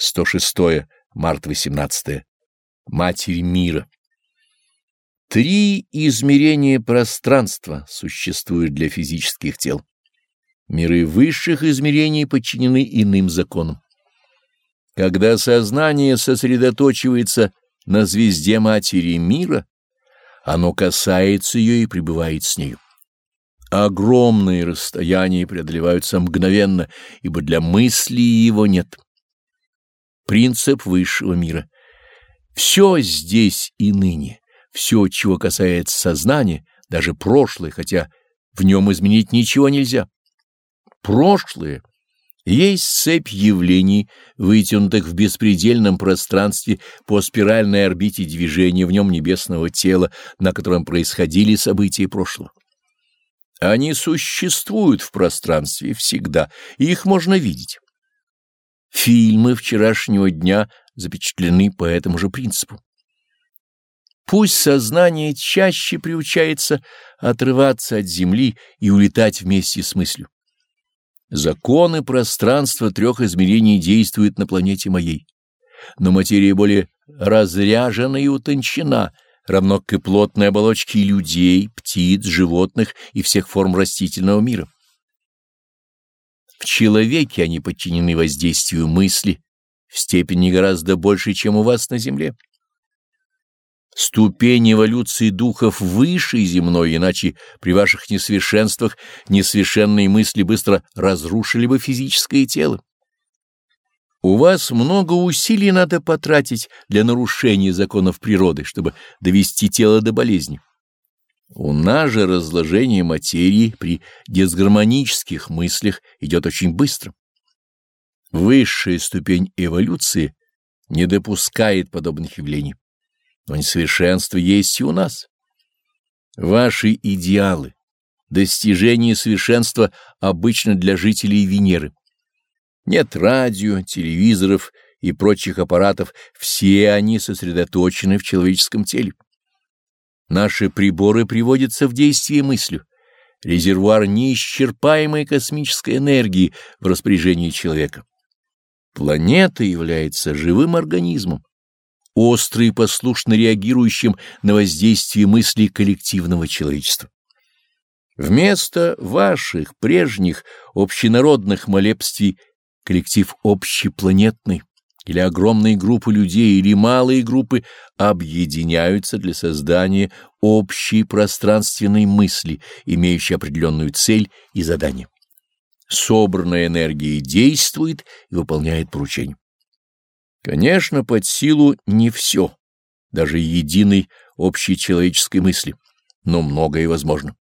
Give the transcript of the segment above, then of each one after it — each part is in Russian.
106 март 18 Матерь мира. Три измерения пространства существуют для физических тел. Миры высших измерений подчинены иным законам. Когда сознание сосредоточивается на звезде Матери мира, оно касается ее и пребывает с нею. Огромные расстояния преодолеваются мгновенно, ибо для мысли его нет. Принцип высшего мира. Все здесь и ныне, все, чего касается сознания, даже прошлое, хотя в нем изменить ничего нельзя. Прошлое есть цепь явлений, вытянутых в беспредельном пространстве по спиральной орбите движения в нем небесного тела, на котором происходили события прошлого. Они существуют в пространстве всегда, и их можно видеть. Фильмы вчерашнего дня запечатлены по этому же принципу. Пусть сознание чаще приучается отрываться от земли и улетать вместе с мыслью. Законы пространства трех измерений действуют на планете моей, но материя более разряжена и утончена — равно как и плотной оболочки людей, птиц, животных и всех форм растительного мира. В человеке они подчинены воздействию мысли в степени гораздо больше, чем у вас на Земле. Ступень эволюции духов выше земной, иначе при ваших несовершенствах несовершенные мысли быстро разрушили бы физическое тело. У вас много усилий надо потратить для нарушения законов природы, чтобы довести тело до болезни. У нас же разложение материи при дисгармонических мыслях идет очень быстро. Высшая ступень эволюции не допускает подобных явлений, но несовершенство есть и у нас. Ваши идеалы, достижение совершенства обычно для жителей Венеры. Нет радио, телевизоров и прочих аппаратов, все они сосредоточены в человеческом теле. Наши приборы приводятся в действие мыслью. Резервуар неисчерпаемой космической энергии в распоряжении человека. Планета является живым организмом, остро и послушно реагирующим на воздействие мыслей коллективного человечества. Вместо ваших прежних общенародных молебствий коллектив общепланетный, или огромные группы людей, или малые группы объединяются для создания общей пространственной мысли, имеющей определенную цель и задание. Собранная энергия действует и выполняет поручение. Конечно, под силу не все, даже единой общей человеческой мысли, но многое возможно.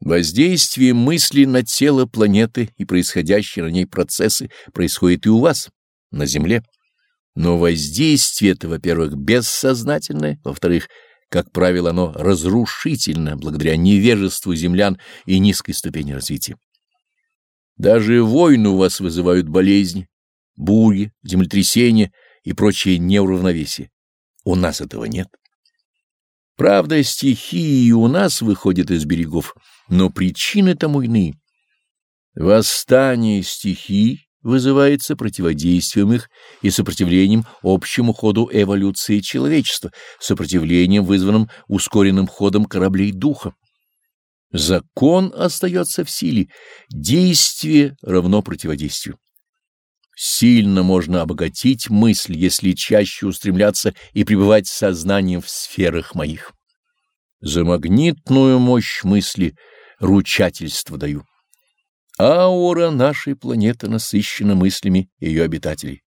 Воздействие мысли на тело планеты и происходящие на ней процессы происходит и у вас, на Земле. Но воздействие это, во-первых, бессознательное, во-вторых, как правило, оно разрушительно благодаря невежеству землян и низкой ступени развития. Даже войны у вас вызывают болезни, бури, землетрясения и прочие неуравновесия. У нас этого нет. Правда, стихии у нас выходят из берегов, но причины тому иные. Восстание стихий вызывается противодействием их и сопротивлением общему ходу эволюции человечества, сопротивлением, вызванным ускоренным ходом кораблей духа. Закон остается в силе, действие равно противодействию. Сильно можно обогатить мысль, если чаще устремляться и пребывать сознанием в сферах моих. За магнитную мощь мысли ручательство даю. Аура нашей планеты насыщена мыслями ее обитателей.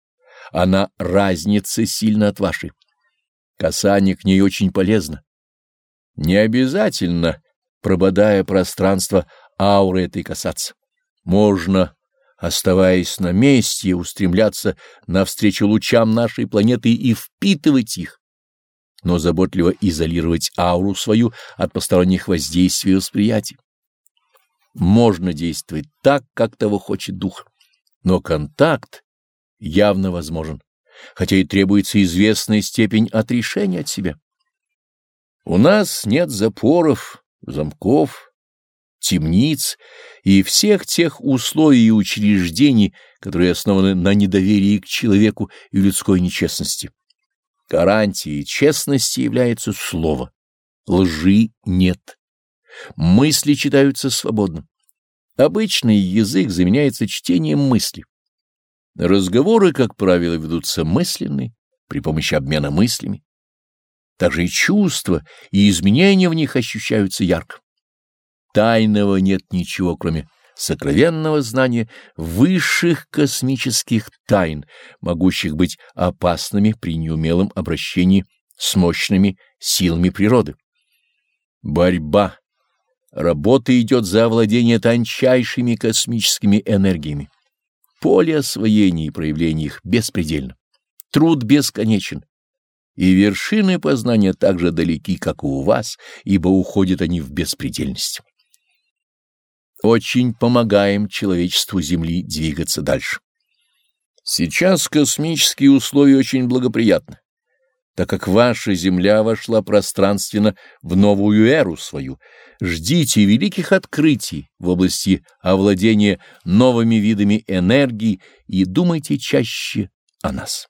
Она разница сильно от вашей. Касание к ней очень полезно. Не обязательно, прободая пространство, ауры этой касаться. Можно оставаясь на месте, устремляться навстречу лучам нашей планеты и впитывать их, но заботливо изолировать ауру свою от посторонних воздействий и восприятий. Можно действовать так, как того хочет дух, но контакт явно возможен, хотя и требуется известная степень отрешения от себя. У нас нет запоров, замков, темниц и всех тех условий и учреждений, которые основаны на недоверии к человеку и людской нечестности. Гарантией честности является слово. Лжи нет. Мысли читаются свободно. Обычный язык заменяется чтением мысли. Разговоры, как правило, ведутся мысленные, при помощи обмена мыслями. Также и чувства, и изменения в них ощущаются ярко. Тайного нет ничего, кроме сокровенного знания высших космических тайн, могущих быть опасными при неумелом обращении с мощными силами природы. Борьба. Работа идет за овладение тончайшими космическими энергиями. Поле освоения и проявления их беспредельно. Труд бесконечен. И вершины познания так же далеки, как и у вас, ибо уходят они в беспредельность очень помогаем человечеству Земли двигаться дальше. Сейчас космические условия очень благоприятны, так как ваша Земля вошла пространственно в новую эру свою. Ждите великих открытий в области овладения новыми видами энергии и думайте чаще о нас.